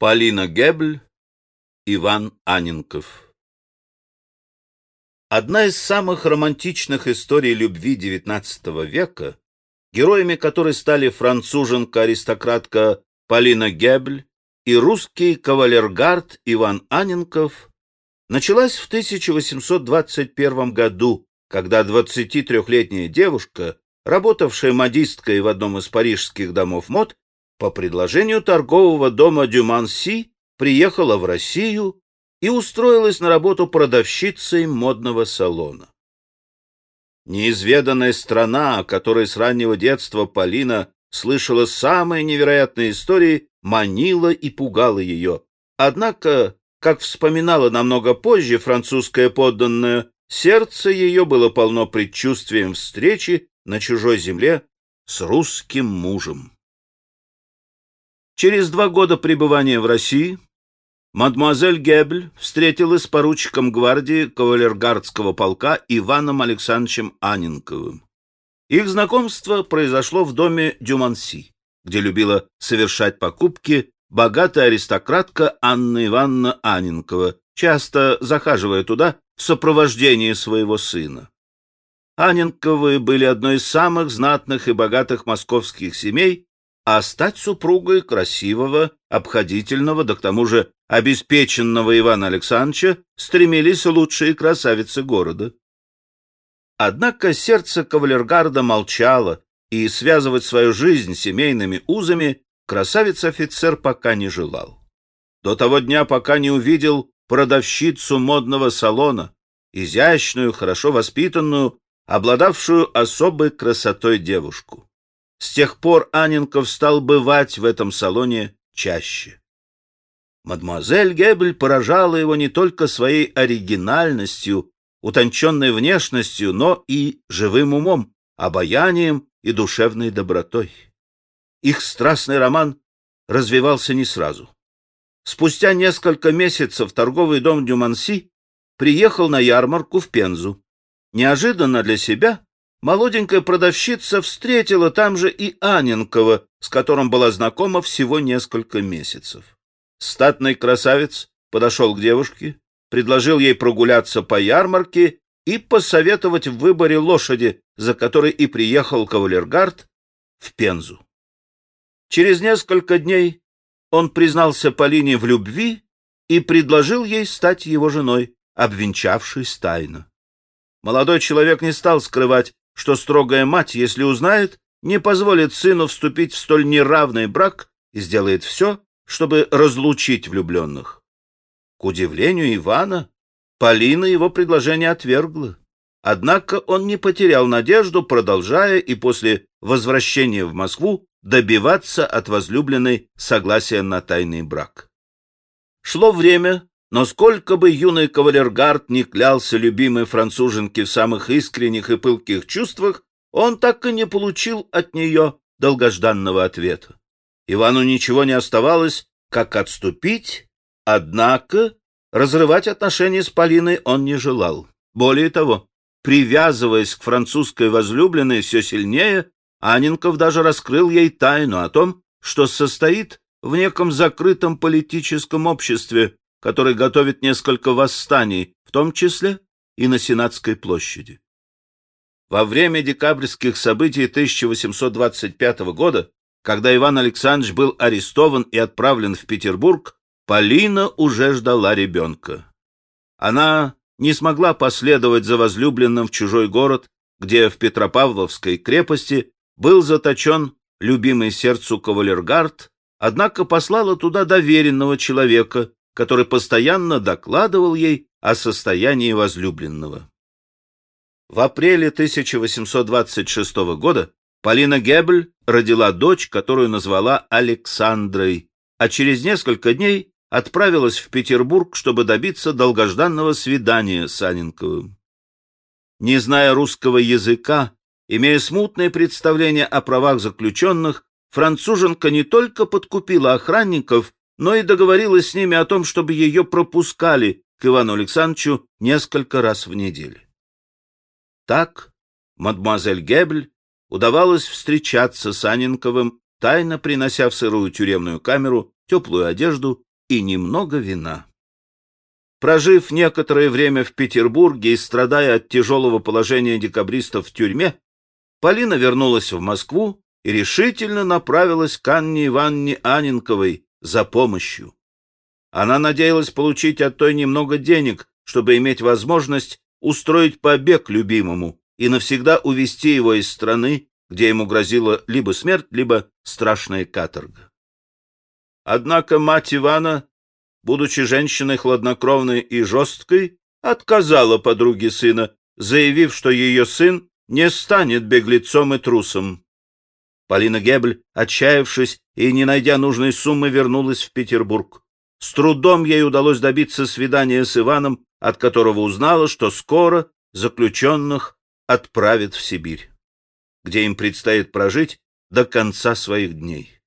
Полина Гебль, Иван Аненков. Одна из самых романтичных историй любви XIX века, героями которой стали француженка-аристократка Полина Гебль и русский кавалергард Иван Аненков, началась в 1821 году, когда 23-летняя девушка, работавшая модисткой в одном из парижских домов мод, по предложению торгового дома Дюманси приехала в Россию и устроилась на работу продавщицей модного салона. Неизведанная страна, о которой с раннего детства Полина слышала самые невероятные истории, манила и пугала ее. Однако, как вспоминала намного позже французская подданная, сердце ее было полно предчувствием встречи на чужой земле с русским мужем. Через два года пребывания в России мадемуазель Гебль встретилась с поручиком гвардии кавалергардского полка Иваном Александровичем Анинковым. Их знакомство произошло в доме Дюманси, где любила совершать покупки богатая аристократка Анна Ивановна Анинкова, часто захаживая туда в сопровождении своего сына. Анинковы были одной из самых знатных и богатых московских семей а стать супругой красивого, обходительного, да к тому же обеспеченного Ивана Александровича стремились лучшие красавицы города. Однако сердце кавалергарда молчало, и связывать свою жизнь семейными узами красавец-офицер пока не желал. До того дня, пока не увидел продавщицу модного салона, изящную, хорошо воспитанную, обладавшую особой красотой девушку. С тех пор Анинков стал бывать в этом салоне чаще. Мадемуазель Гебель поражала его не только своей оригинальностью, утонченной внешностью, но и живым умом, обаянием и душевной добротой. Их страстный роман развивался не сразу. Спустя несколько месяцев торговый дом Дюманси приехал на ярмарку в Пензу. Неожиданно для себя молоденькая продавщица встретила там же и Аненкова, с которым была знакома всего несколько месяцев. Статный красавец подошел к девушке, предложил ей прогуляться по ярмарке и посоветовать в выборе лошади, за которой и приехал кавалергард в Пензу. Через несколько дней он признался Полине в любви и предложил ей стать его женой, обвенчавшись тайно. Молодой человек не стал скрывать, что строгая мать, если узнает, не позволит сыну вступить в столь неравный брак и сделает все, чтобы разлучить влюбленных. К удивлению Ивана, Полина его предложение отвергла. Однако он не потерял надежду, продолжая и после возвращения в Москву добиваться от возлюбленной согласия на тайный брак. Шло время, но сколько бы юный кавалергард не клялся любимой француженке в самых искренних и пылких чувствах, он так и не получил от нее долгожданного ответа. Ивану ничего не оставалось, как отступить, однако разрывать отношения с Полиной он не желал. Более того, привязываясь к французской возлюбленной все сильнее, Анинков даже раскрыл ей тайну о том, что состоит в неком закрытом политическом обществе, который готовит несколько восстаний, в том числе и на Сенатской площади. Во время декабрьских событий 1825 года, когда Иван Александрович был арестован и отправлен в Петербург, Полина уже ждала ребенка. Она не смогла последовать за возлюбленным в чужой город, где в Петропавловской крепости был заточен любимый сердцу кавалергард, однако послала туда доверенного человека, который постоянно докладывал ей о состоянии возлюбленного. В апреле 1826 года Полина Гебль родила дочь, которую назвала Александрой, а через несколько дней отправилась в Петербург, чтобы добиться долгожданного свидания с Анинковым. Не зная русского языка, имея смутное представление о правах заключенных, француженка не только подкупила охранников, но и договорилась с ними о том, чтобы ее пропускали к Ивану Александровичу несколько раз в неделю. Так мадемуазель Гебль удавалось встречаться с Анинковым, тайно принося в сырую тюремную камеру теплую одежду и немного вина. Прожив некоторое время в Петербурге и страдая от тяжелого положения декабристов в тюрьме, Полина вернулась в Москву и решительно направилась к Анне Ивановне Анинковой за помощью. Она надеялась получить от той немного денег, чтобы иметь возможность устроить побег любимому и навсегда увести его из страны, где ему грозила либо смерть, либо страшная каторга. Однако мать Ивана будучи женщиной хладнокровной и жесткой, отказала подруге сына, заявив, что ее сын не станет беглецом и трусом. Полина Гебль, отчаявшись и не найдя нужной суммы, вернулась в Петербург. С трудом ей удалось добиться свидания с Иваном, от которого узнала, что скоро заключенных отправят в Сибирь, где им предстоит прожить до конца своих дней.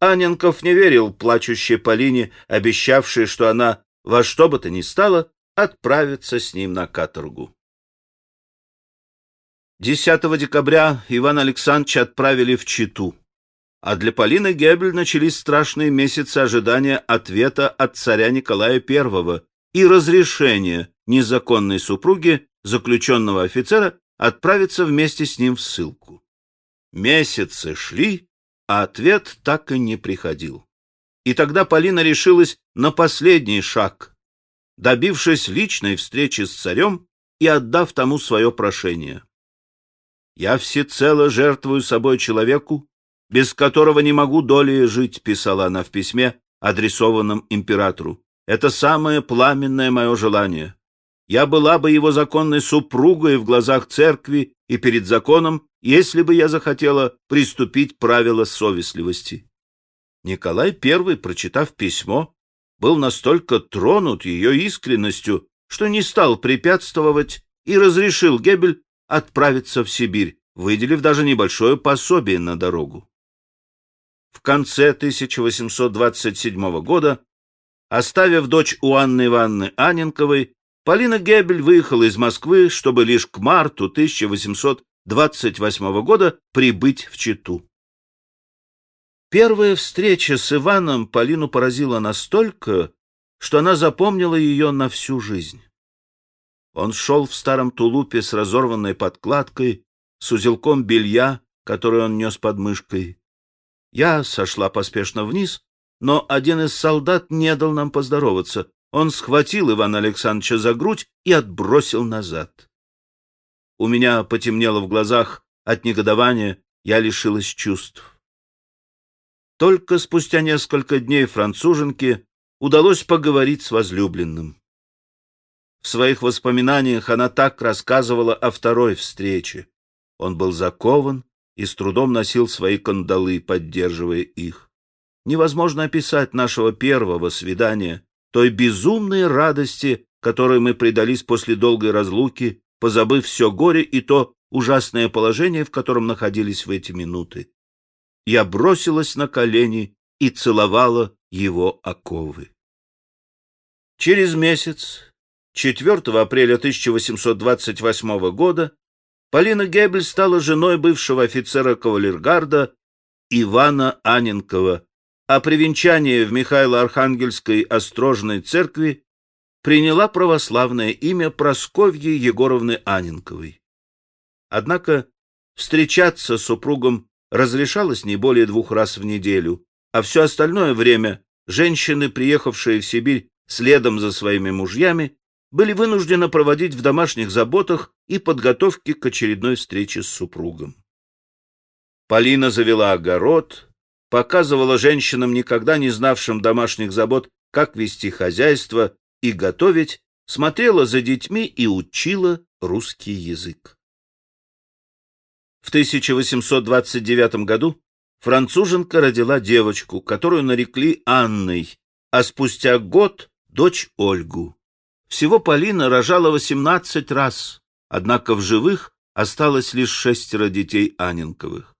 Аненков не верил плачущей Полине, обещавшей, что она во что бы то ни стало отправится с ним на каторгу. 10 декабря Ивана Александровича отправили в Читу, а для Полины Гебель начались страшные месяцы ожидания ответа от царя Николая I и разрешения незаконной супруги заключенного офицера отправиться вместе с ним в ссылку. Месяцы шли, а ответ так и не приходил. И тогда Полина решилась на последний шаг, добившись личной встречи с царем и отдав тому свое прошение. «Я всецело жертвую собой человеку, без которого не могу долей жить», — писала она в письме, адресованном императору. «Это самое пламенное мое желание. Я была бы его законной супругой в глазах церкви и перед законом, если бы я захотела приступить правила совестливости. Николай I, прочитав письмо, был настолько тронут ее искренностью, что не стал препятствовать и разрешил Гебель отправиться в Сибирь, выделив даже небольшое пособие на дорогу. В конце 1827 года, оставив дочь у Анны Ивановны Аненковой, Полина Гебель выехала из Москвы, чтобы лишь к марту 1800 28 года прибыть в Читу. Первая встреча с Иваном Полину поразила настолько, что она запомнила ее на всю жизнь. Он шел в старом тулупе с разорванной подкладкой, с узелком белья, который он нес под мышкой. Я сошла поспешно вниз, но один из солдат не дал нам поздороваться. Он схватил Ивана Александровича за грудь и отбросил назад. У меня потемнело в глазах от негодования, я лишилась чувств. Только спустя несколько дней француженке удалось поговорить с возлюбленным. В своих воспоминаниях она так рассказывала о второй встрече. Он был закован и с трудом носил свои кандалы, поддерживая их. Невозможно описать нашего первого свидания, той безумной радости, которой мы предались после долгой разлуки позабыв все горе и то ужасное положение, в котором находились в эти минуты. Я бросилась на колени и целовала его оковы. Через месяц, 4 апреля 1828 года, Полина Гебель стала женой бывшего офицера кавалергарда Ивана Аненкова, а при венчании в Михайло-Архангельской острожной церкви приняла православное имя Просковьи Егоровны Аненковой. Однако встречаться с супругом разрешалось не более двух раз в неделю, а все остальное время женщины, приехавшие в Сибирь следом за своими мужьями, были вынуждены проводить в домашних заботах и подготовке к очередной встрече с супругом. Полина завела огород, показывала женщинам, никогда не знавшим домашних забот, как вести хозяйство и готовить, смотрела за детьми и учила русский язык. В 1829 году француженка родила девочку, которую нарекли Анной, а спустя год — дочь Ольгу. Всего Полина рожала 18 раз, однако в живых осталось лишь шестеро детей Аненковых.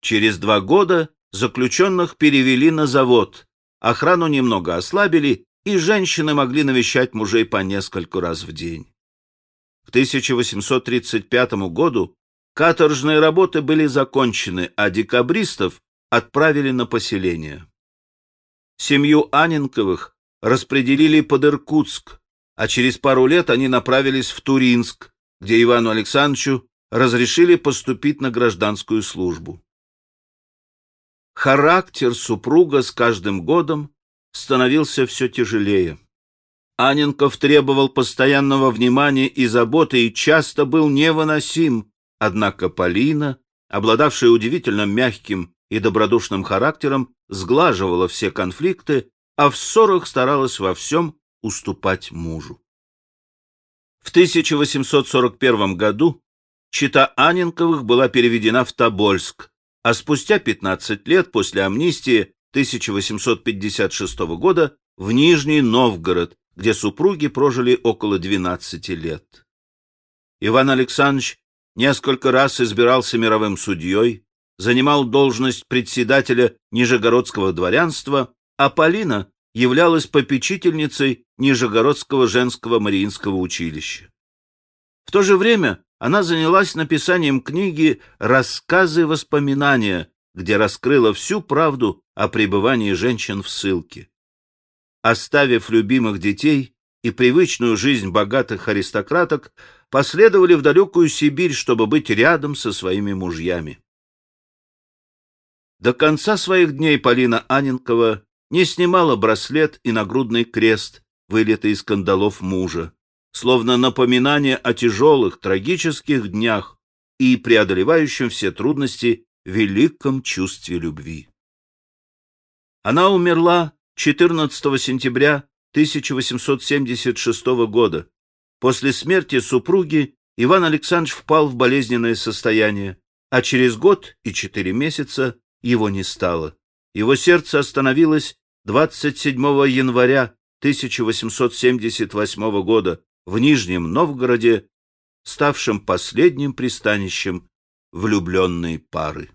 Через два года заключенных перевели на завод, охрану немного ослабили, и женщины могли навещать мужей по нескольку раз в день. К 1835 году каторжные работы были закончены, а декабристов отправили на поселение. Семью Аненковых распределили под Иркутск, а через пару лет они направились в Туринск, где Ивану Александровичу разрешили поступить на гражданскую службу. Характер супруга с каждым годом становился все тяжелее. Аненков требовал постоянного внимания и заботы и часто был невыносим, однако Полина, обладавшая удивительно мягким и добродушным характером, сглаживала все конфликты, а в ссорах старалась во всем уступать мужу. В 1841 году чита Аненковых была переведена в Тобольск, а спустя 15 лет после амнистии 1856 года в Нижний Новгород, где супруги прожили около 12 лет. Иван Александрович несколько раз избирался мировым судьей, занимал должность председателя Нижегородского дворянства, а Полина являлась попечительницей Нижегородского женского мариинского училища. В то же время она занялась написанием книги «Рассказы-воспоминания», где раскрыла всю правду о пребывании женщин в ссылке. Оставив любимых детей и привычную жизнь богатых аристократок, последовали в далекую Сибирь, чтобы быть рядом со своими мужьями. До конца своих дней Полина Аненкова не снимала браслет и нагрудный крест, вылитый из кандалов мужа, словно напоминание о тяжелых, трагических днях и преодолевающем все трудности великом чувстве любви. Она умерла 14 сентября 1876 года. После смерти супруги Иван Александрович впал в болезненное состояние, а через год и четыре месяца его не стало. Его сердце остановилось 27 января 1878 года в Нижнем Новгороде, ставшем последним пристанищем влюбленной пары.